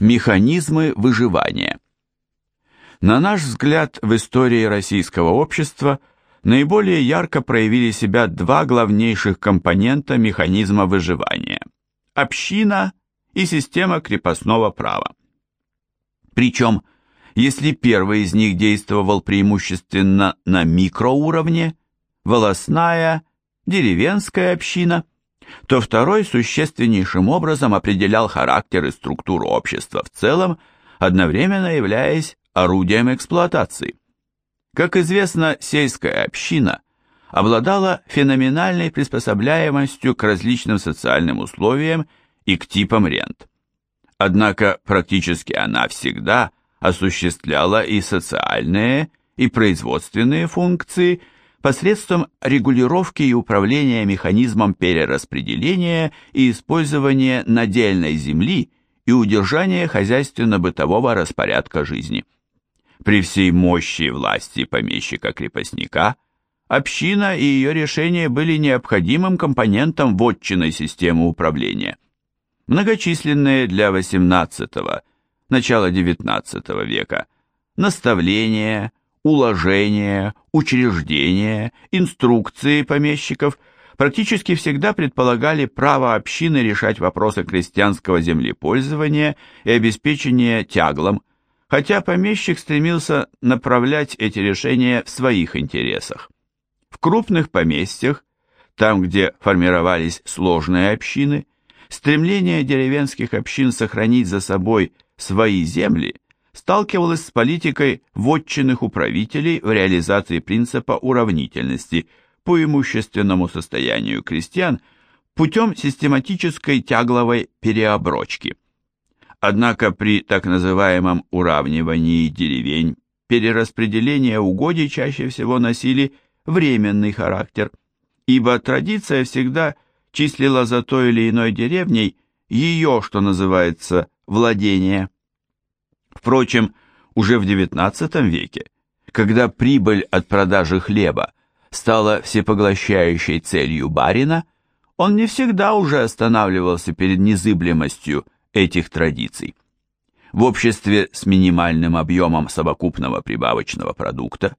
Механизмы выживания. На наш взгляд, в истории российского общества наиболее ярко проявили себя два главнейших компонента механизма выживания – община и система крепостного права. Причем, если первый из них действовал преимущественно на микроуровне, волосная, деревенская община, то второй существеннейшим образом определял характер и структуру общества в целом, одновременно являясь орудием эксплуатации. Как известно, сельская община обладала феноменальной приспособляемостью к различным социальным условиям и к типам рент. Однако практически она всегда осуществляла и социальные, и производственные функции посредством регулировки и управления механизмом перераспределения и использования надельной земли и удержания хозяйственно-бытового распорядка жизни. При всей мощи власти помещика-крепостника община и ее решения были необходимым компонентом вотчинной системы управления. Многочисленные для XVIII, начала XIX века наставления, уложения, учреждения, инструкции помещиков практически всегда предполагали право общины решать вопросы крестьянского землепользования и обеспечения тяглом, хотя помещик стремился направлять эти решения в своих интересах. В крупных поместьях, там, где формировались сложные общины, стремление деревенских общин сохранить за собой свои земли сталкивалось с политикой вотчинных управителей в реализации принципа уравнительности по имущественному состоянию крестьян путем систематической тягловой переоброчки – Однако при так называемом уравнивании деревень перераспределение угодий чаще всего носили временный характер, ибо традиция всегда числила за той или иной деревней ее, что называется, владение. Впрочем, уже в XIX веке, когда прибыль от продажи хлеба стала всепоглощающей целью барина, он не всегда уже останавливался перед незыблемостью этих традиций. В обществе с минимальным объемом совокупного прибавочного продукта,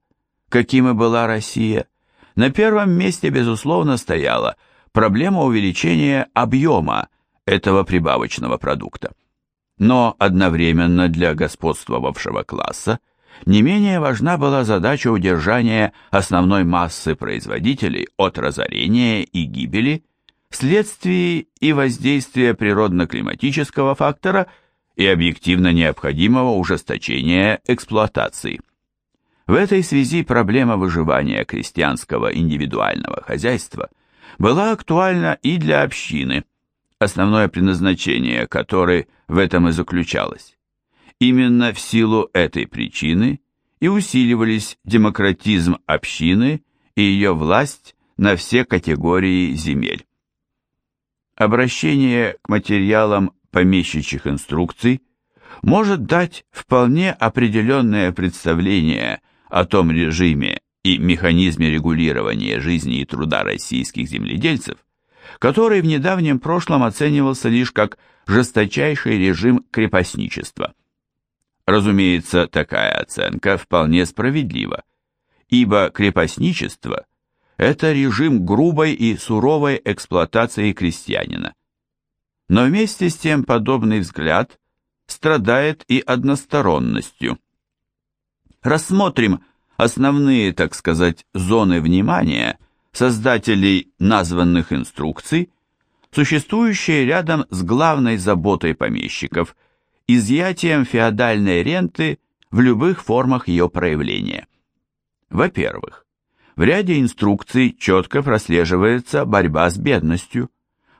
каким и была Россия, на первом месте, безусловно, стояла проблема увеличения объема этого прибавочного продукта. Но одновременно для господствовавшего класса не менее важна была задача удержания основной массы производителей от разорения и гибели – вследствие и воздействия природно-климатического фактора и объективно необходимого ужесточения эксплуатации. В этой связи проблема выживания крестьянского индивидуального хозяйства была актуальна и для общины, основное предназначение которой в этом и заключалось. Именно в силу этой причины и усиливались демократизм общины и ее власть на все категории земель. Обращение к материалам помещичьих инструкций может дать вполне определенное представление о том режиме и механизме регулирования жизни и труда российских земледельцев, который в недавнем прошлом оценивался лишь как жесточайший режим крепостничества. Разумеется, такая оценка вполне справедлива, ибо крепостничество – это режим грубой и суровой эксплуатации крестьянина. Но вместе с тем подобный взгляд страдает и односторонностью. Рассмотрим основные, так сказать, зоны внимания создателей названных инструкций, существующие рядом с главной заботой помещиков – изъятием феодальной ренты в любых формах ее проявления. Во-первых, в ряде инструкций четко прослеживается борьба с бедностью,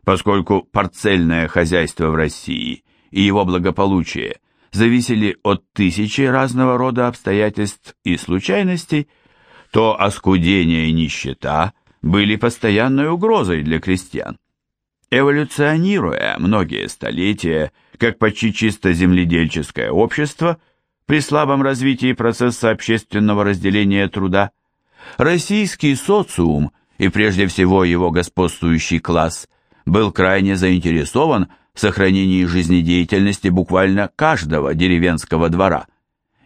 поскольку парцельное хозяйство в России и его благополучие зависели от тысячи разного рода обстоятельств и случайностей, то оскудение и нищета были постоянной угрозой для крестьян. Эволюционируя многие столетия, как почти чисто земледельческое общество, при слабом развитии процесса общественного разделения труда – Российский социум, и прежде всего его господствующий класс, был крайне заинтересован сохранении жизнедеятельности буквально каждого деревенского двора,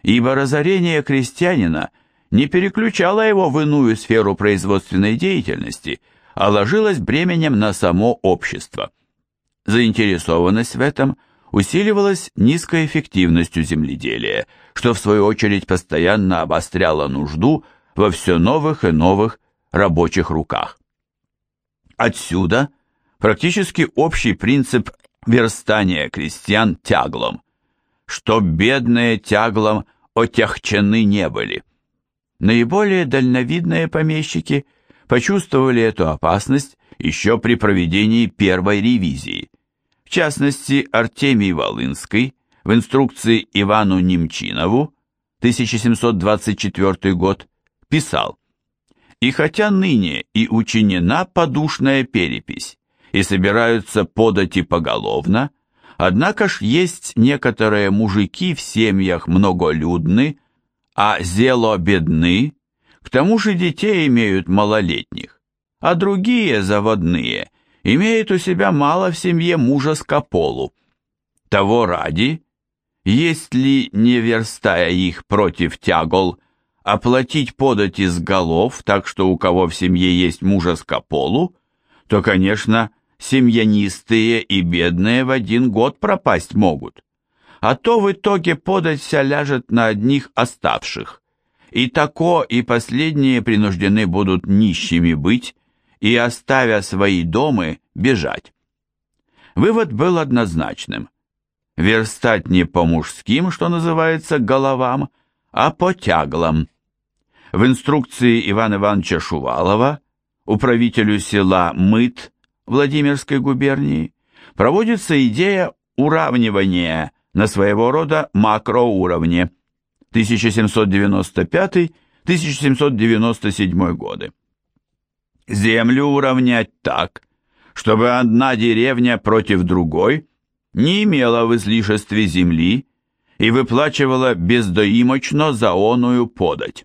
ибо разорение крестьянина не переключало его в иную сферу производственной деятельности, а ложилось бременем на само общество. Заинтересованность в этом усиливалась низкой эффективностью земледелия, что в свою очередь постоянно обостряло нужду во все новых и новых рабочих руках. Отсюда практически общий принцип верстания крестьян тяглом, что бедные тяглом отягчены не были. Наиболее дальновидные помещики почувствовали эту опасность еще при проведении первой ревизии. В частности, Артемий Волынский в инструкции Ивану Немчинову 1724 год писал «И хотя ныне и учинена подушная перепись, и собираются подати поголовно, однако ж есть некоторые мужики в семьях многолюдны, а зело бедны, к тому же детей имеют малолетних, а другие заводные имеют у себя мало в семье мужа с кополу. Того ради, есть ли, не верстая их против тягол, оплатить подать из голов, так что у кого в семье есть мужа с кополу, то, конечно, семьянистые и бедные в один год пропасть могут. А то в итоге подать вся ляжет на одних оставших. И тако и последние принуждены будут нищими быть и, оставя свои дома, бежать. Вывод был однозначным. Верстать не по мужским, что называется, головам, а по тяглам. В инструкции Ивана Ивановича Шувалова управителю села Мыт Владимирской губернии проводится идея уравнивания на своего рода макроуровне 1795-1797 годы. Землю уравнять так, чтобы одна деревня против другой не имела в излишестве земли и выплачивала бездоимочно за оную подать.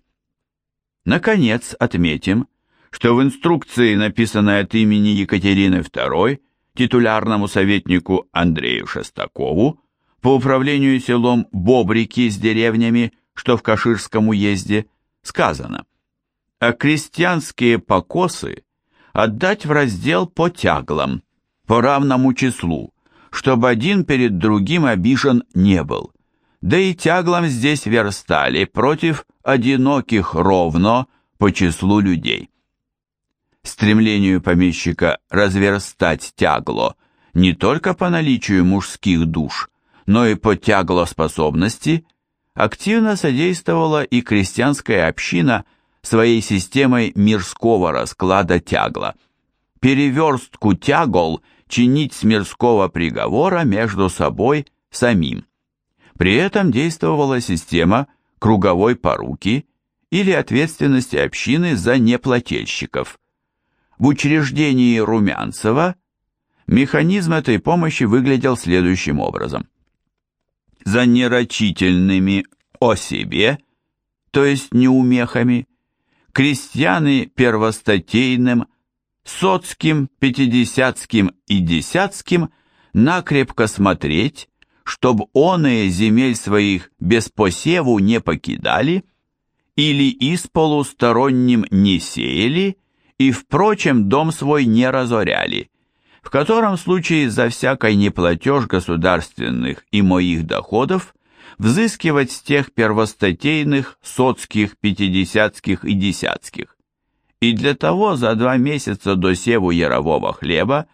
Наконец, отметим, что в инструкции, написанной от имени Екатерины II, титулярному советнику Андрею Шестакову, по управлению селом Бобрики с деревнями, что в Каширском уезде, сказано, а крестьянские покосы отдать в раздел по тяглам, по равному числу, чтобы один перед другим обижен не был. Да и тяглам здесь верстали против одиноких ровно по числу людей стремлению помещика разверстать тягло не только по наличию мужских душ, но и по тяглоспособности, активно содействовала и крестьянская община своей системой мирского расклада тягла. Переверстку тягол чинить с мирского приговора между собой самим. При этом действовала система круговой поруки или ответственности общины за неплательщиков – в учреждении Румянцева механизм этой помощи выглядел следующим образом. За нерочительными о себе, то есть неумехами, крестьяны первостатейным, соцким, пятидесятским и десятским накрепко смотреть, чтоб оные земель своих без посеву не покидали, или из полусторонним не сеяли, и, впрочем, дом свой не разоряли, в котором случае за всякой неплатеж государственных и моих доходов взыскивать с тех первостатейных, соцких, пятидесятских и десятских. И для того за два месяца до севу ярового хлеба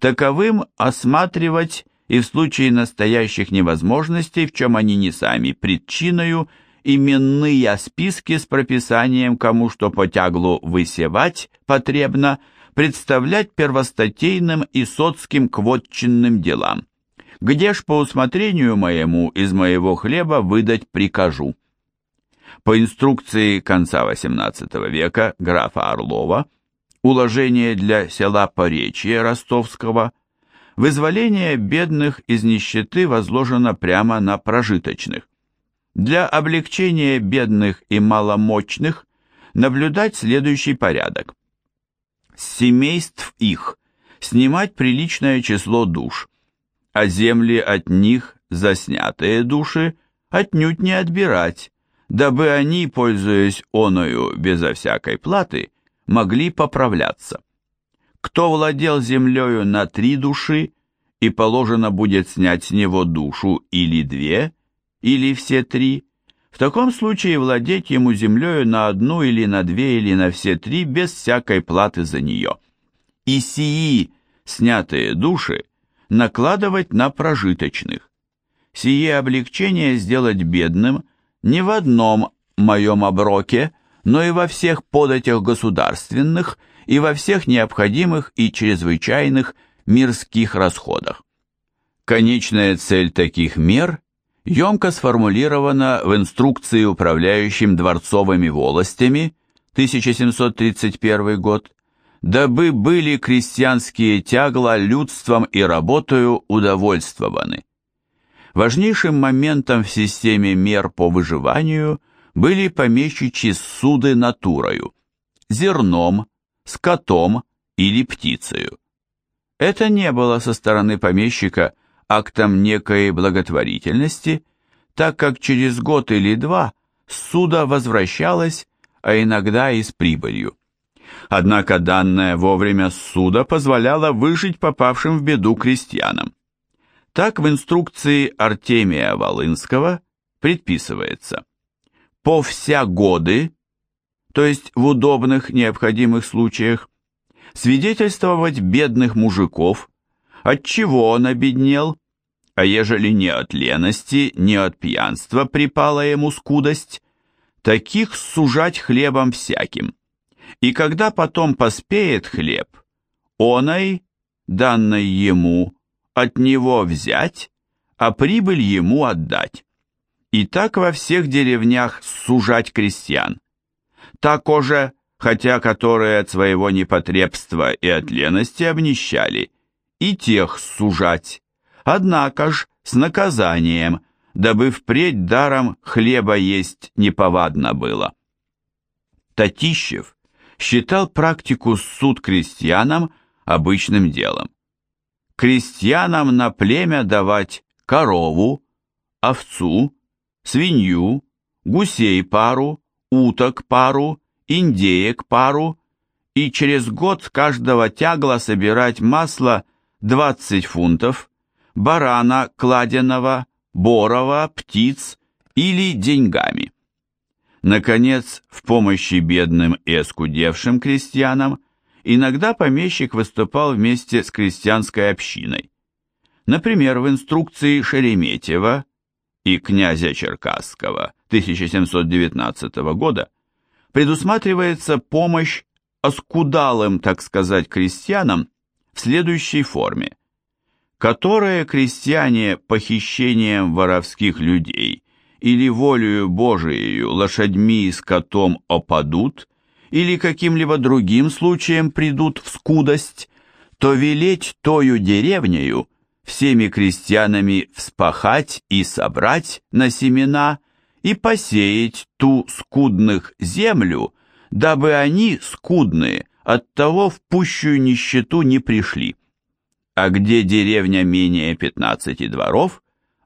таковым осматривать и в случае настоящих невозможностей, в чем они не сами причиною, именные списки с прописанием, кому что по тяглу высевать потребно, представлять первостатейным и соцким квотчинным делам. Где ж по усмотрению моему из моего хлеба выдать прикажу. По инструкции конца XVIII века графа Орлова, уложение для села Поречье Ростовского, вызволение бедных из нищеты возложено прямо на прожиточных для облегчения бедных и маломощных наблюдать следующий порядок. С семейств их снимать приличное число душ, а земли от них заснятые души отнюдь не отбирать, дабы они, пользуясь оною безо всякой платы, могли поправляться. Кто владел землею на три души, и положено будет снять с него душу или две, или все три, в таком случае владеть ему землею на одну или на две или на все три без всякой платы за нее. И сии снятые души накладывать на прожиточных. Сие облегчение сделать бедным не в одном моем оброке, но и во всех податях государственных и во всех необходимых и чрезвычайных мирских расходах. Конечная цель таких мер емко сформулирована в инструкции управляющим дворцовыми волостями 1731 год, дабы были крестьянские тягла людством и работою удовольствованы. Важнейшим моментом в системе мер по выживанию были помещичьи суды натурою, зерном, скотом или птицею. Это не было со стороны помещика актом некой благотворительности, так как через год или два суда возвращалось, а иногда и с прибылью. Однако данное вовремя суда позволяло выжить попавшим в беду крестьянам. Так в инструкции Артемия Волынского предписывается «По вся годы, то есть в удобных необходимых случаях, свидетельствовать бедных мужиков, от чего он обеднел, а ежели не от лености, не от пьянства припала ему скудость, таких сужать хлебом всяким. И когда потом поспеет хлеб, оной, данной ему, от него взять, а прибыль ему отдать. И так во всех деревнях сужать крестьян. Так уже, хотя которые от своего непотребства и от лености обнищали, и тех сужать, однако ж с наказанием, дабы впредь даром хлеба есть неповадно было. Татищев считал практику суд крестьянам обычным делом. Крестьянам на племя давать корову, овцу, свинью, гусей пару, уток пару, индеек пару, и через год каждого тягла собирать масло 20 фунтов, барана кладеного, борова, птиц или деньгами. Наконец, в помощи бедным и оскудевшим крестьянам иногда помещик выступал вместе с крестьянской общиной. Например, в инструкции Шереметьева и князя Черкасского 1719 года предусматривается помощь оскудалым, так сказать, крестьянам в следующей форме. Которые крестьяне похищением воровских людей или волею Божией лошадьми и скотом опадут, или каким-либо другим случаем придут в скудость, то велеть тою деревнею всеми крестьянами вспахать и собрать на семена и посеять ту скудных землю, дабы они, скудные, от того в пущую нищету не пришли. А где деревня менее пятнадцати дворов,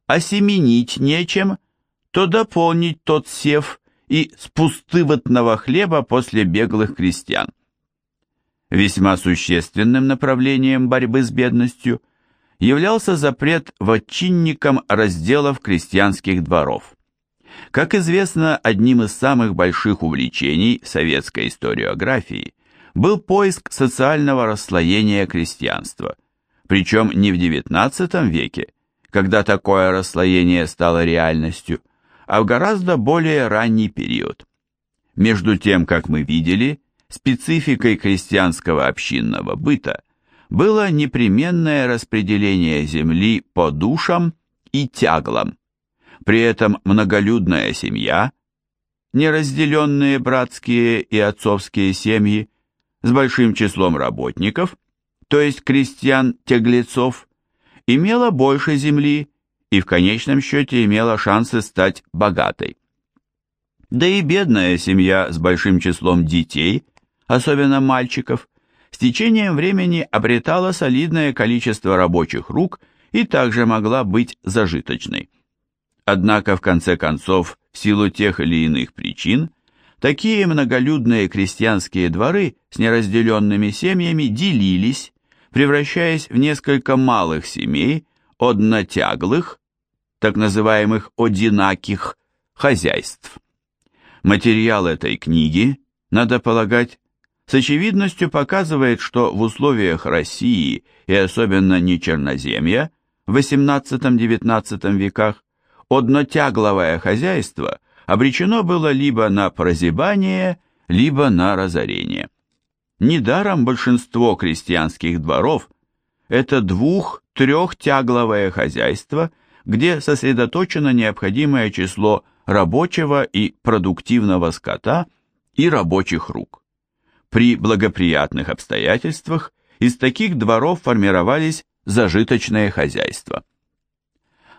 осеменить нечем, то дополнить тот сев и с пустывотного хлеба после беглых крестьян. Весьма существенным направлением борьбы с бедностью являлся запрет вотчинникам разделов крестьянских дворов. Как известно, одним из самых больших увлечений советской историографии был поиск социального расслоения крестьянства, причем не в XIX веке, когда такое расслоение стало реальностью, а в гораздо более ранний период. Между тем, как мы видели, спецификой крестьянского общинного быта было непременное распределение земли по душам и тяглам. При этом многолюдная семья, неразделенные братские и отцовские семьи с большим числом работников, то есть крестьян-тяглецов, имела больше земли и в конечном счете имела шансы стать богатой. Да и бедная семья с большим числом детей, особенно мальчиков, с течением времени обретала солидное количество рабочих рук и также могла быть зажиточной. Однако, в конце концов, в силу тех или иных причин, такие многолюдные крестьянские дворы с неразделенными семьями делились, превращаясь в несколько малых семей, однотяглых, так называемых одинаких, хозяйств. Материал этой книги, надо полагать, с очевидностью показывает, что в условиях России и особенно не Черноземья в XVIII-XIX веках однотягловое хозяйство обречено было либо на прозябание, либо на разорение. Недаром большинство крестьянских дворов – это двух-трехтягловое хозяйство, где сосредоточено необходимое число рабочего и продуктивного скота и рабочих рук. При благоприятных обстоятельствах из таких дворов формировались зажиточные хозяйства.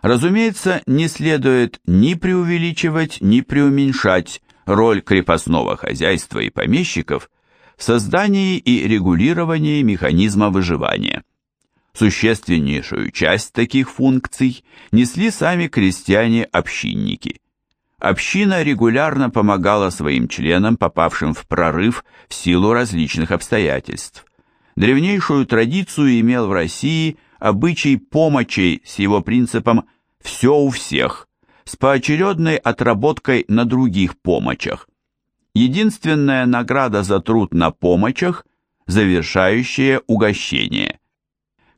Разумеется, не следует ни преувеличивать, ни преуменьшать роль крепостного хозяйства и помещиков создании и регулировании механизма выживания. Существеннейшую часть таких функций несли сами крестьяне-общинники. Община регулярно помогала своим членам, попавшим в прорыв в силу различных обстоятельств. Древнейшую традицию имел в России обычай помощей с его принципом все у всех, с поочередной отработкой на других помощах. Единственная награда за труд на помощах – завершающее угощение.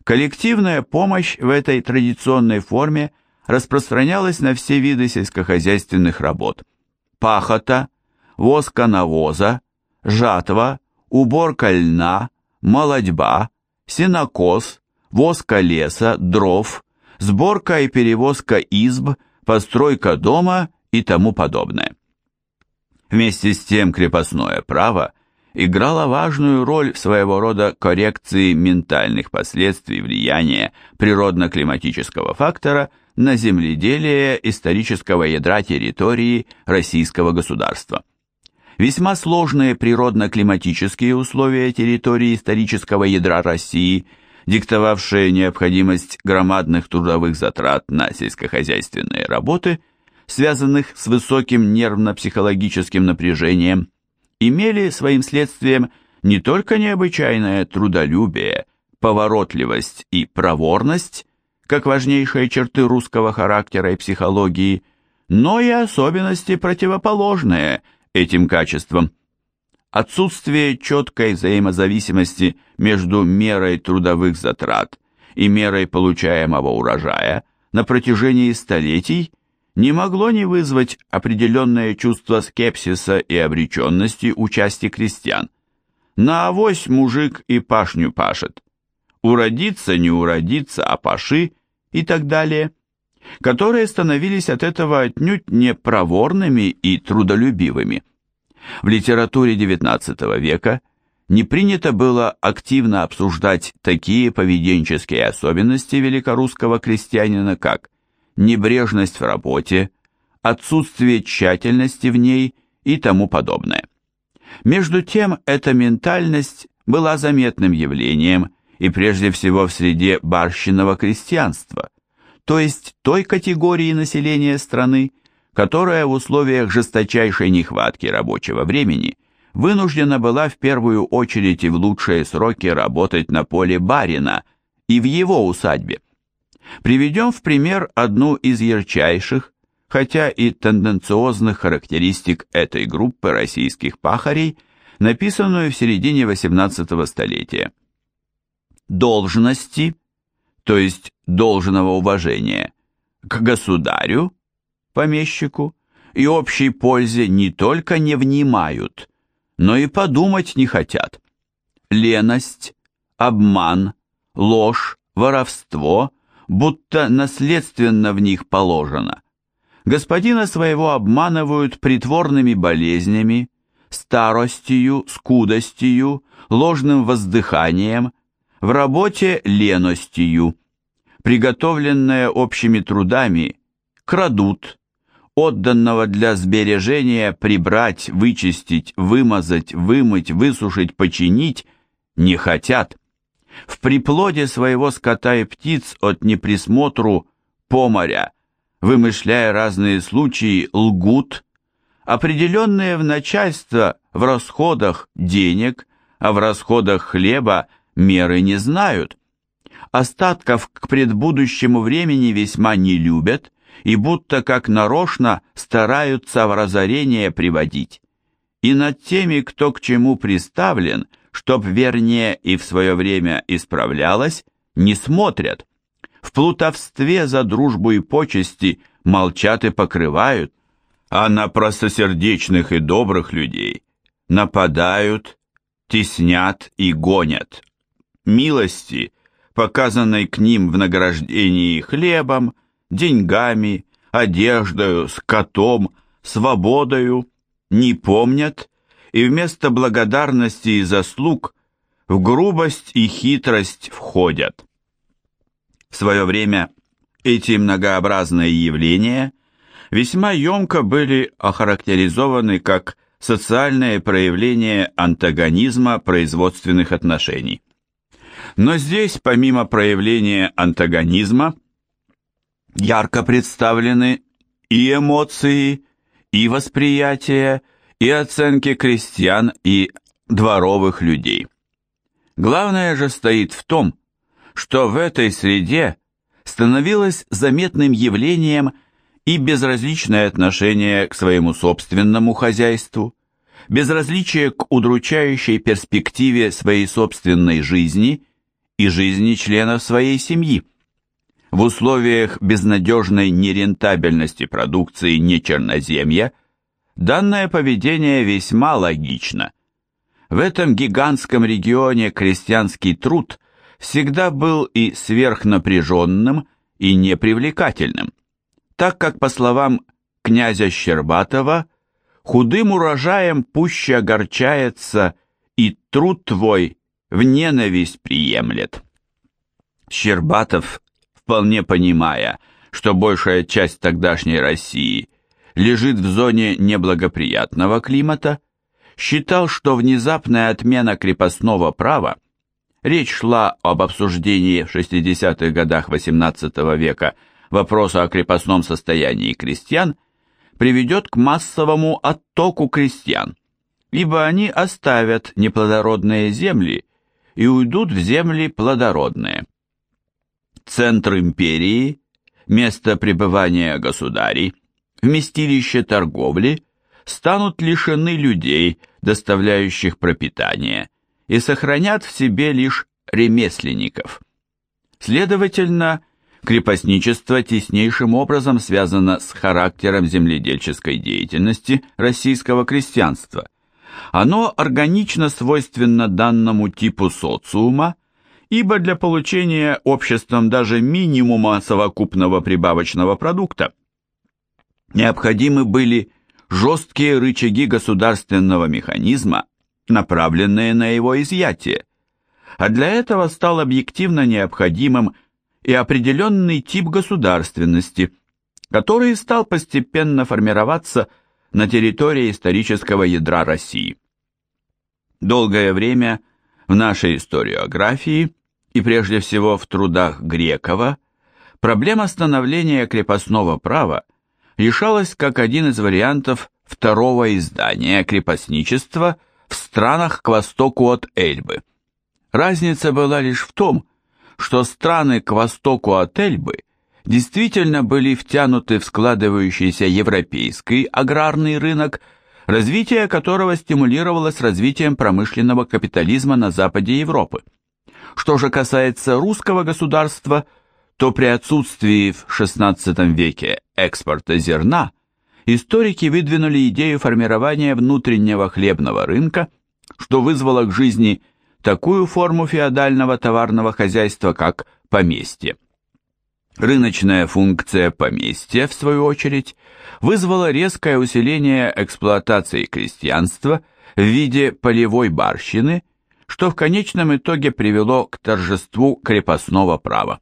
Коллективная помощь в этой традиционной форме распространялась на все виды сельскохозяйственных работ. Пахота, воска навоза, жатва, уборка льна, молодьба, сенокос, воска леса, дров, сборка и перевозка изб, постройка дома и тому подобное. Вместе с тем крепостное право играло важную роль в своего рода коррекции ментальных последствий влияния природно-климатического фактора на земледелие исторического ядра территории российского государства. Весьма сложные природно-климатические условия территории исторического ядра России – диктовавшая необходимость громадных трудовых затрат на сельскохозяйственные работы, связанных с высоким нервно-психологическим напряжением, имели своим следствием не только необычайное трудолюбие, поворотливость и проворность, как важнейшие черты русского характера и психологии, но и особенности противоположные этим качествам. Отсутствие четкой взаимозависимости между мерой трудовых затрат и мерой получаемого урожая на протяжении столетий не могло не вызвать определенное чувство скепсиса и обреченности у части крестьян. На авось мужик и пашню пашет. Уродиться, не уродиться, а паши и так далее, которые становились от этого отнюдь не проворными и трудолюбивыми. В литературе XIX века не принято было активно обсуждать такие поведенческие особенности великорусского крестьянина, как небрежность в работе, отсутствие тщательности в ней и тому подобное. Между тем, эта ментальность была заметным явлением и прежде всего в среде барщинного крестьянства, то есть той категории населения страны, которая в условиях жесточайшей нехватки рабочего времени вынуждена была в первую очередь и в лучшие сроки работать на поле барина и в его усадьбе. Приведем в пример одну из ярчайших, хотя и тенденциозных характеристик этой группы российских пахарей, написанную в середине XVIII столетия. Должности, то есть должного уважения, к государю помещику и общей пользе не только не внимают, но и подумать не хотят. Леность, обман, ложь, воровство, будто наследственно в них положено. Господина своего обманывают притворными болезнями, старостью, скудостью, ложным воздыханием, в работе леностью. Приготовленное общими трудами крадут, отданного для сбережения прибрать, вычистить, вымазать, вымыть, высушить, починить, не хотят. В приплоде своего скота и птиц от неприсмотру поморя, вымышляя разные случаи, лгут, определенные в начальство в расходах денег, а в расходах хлеба меры не знают. Остатков к предбудущему времени весьма не любят и будто как нарочно стараются в разорение приводить. И над теми, кто к чему приставлен, чтоб вернее и в свое время исправлялось, не смотрят. В плутовстве за дружбу и почести молчат и покрывают, а на простосердечных и добрых людей нападают, теснят и гонят. Милости, показанной к ним в награждении хлебом, деньгами, одеждою, скотом, свободою, не помнят и вместо благодарности и заслуг в грубость и хитрость входят. В свое время эти многообразные явления весьма емко были охарактеризованы как социальное проявление антагонизма производственных отношений. Но здесь, помимо проявления антагонизма, ярко представлены и эмоции, и восприятие, и оценки крестьян и дворовых людей. Главное же стоит в том, что в этой среде становилось заметным явлением и безразличное отношение к своему собственному хозяйству, безразличие к удручающей перспективе своей собственной жизни и жизни членов своей семьи. В условиях безнадежной нерентабельности продукции нечерноземья данное поведение весьма логично. В этом гигантском регионе крестьянский труд всегда был и сверхнапряженным, и непривлекательным, так как, по словам князя Щербатова, худым урожаем пуще огорчается, и труд твой в ненависть приемлет. Щербатов вполне понимая, что большая часть тогдашней России лежит в зоне неблагоприятного климата, считал, что внезапная отмена крепостного права, речь шла об обсуждении в 60-х годах XVIII века вопроса о крепостном состоянии крестьян, приведет к массовому оттоку крестьян, ибо они оставят неплодородные земли и уйдут в земли плодородные. Центр империи, место пребывания государей, вместилище торговли станут лишены людей, доставляющих пропитание, и сохранят в себе лишь ремесленников. Следовательно, крепостничество теснейшим образом связано с характером земледельческой деятельности российского крестьянства. Оно органично свойственно данному типу социума, ибо для получения обществом даже минимума совокупного прибавочного продукта необходимы были жесткие рычаги государственного механизма, направленные на его изъятие, а для этого стал объективно необходимым и определенный тип государственности, который стал постепенно формироваться на территории исторического ядра России. Долгое время в нашей историографии и прежде всего в трудах Грекова, проблема становления крепостного права решалась как один из вариантов второго издания крепостничества в странах к востоку от Эльбы. Разница была лишь в том, что страны к востоку от Эльбы действительно были втянуты в складывающийся европейский аграрный рынок, развитие которого стимулировалось развитием промышленного капитализма на западе Европы. Что же касается русского государства, то при отсутствии в XVI веке экспорта зерна историки выдвинули идею формирования внутреннего хлебного рынка, что вызвало к жизни такую форму феодального товарного хозяйства, как поместье. Рыночная функция поместья, в свою очередь, вызвала резкое усиление эксплуатации крестьянства в виде полевой барщины – что в конечном итоге привело к торжеству крепостного права.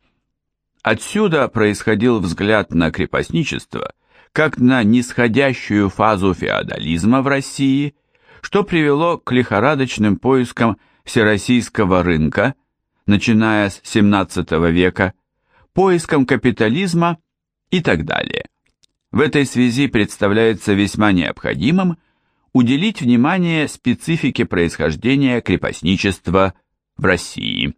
Отсюда происходил взгляд на крепостничество как на нисходящую фазу феодализма в России, что привело к лихорадочным поискам всероссийского рынка, начиная с XVII века, поиском капитализма и так далее. В этой связи представляется весьма необходимым уделить внимание специфике происхождения крепостничества в России.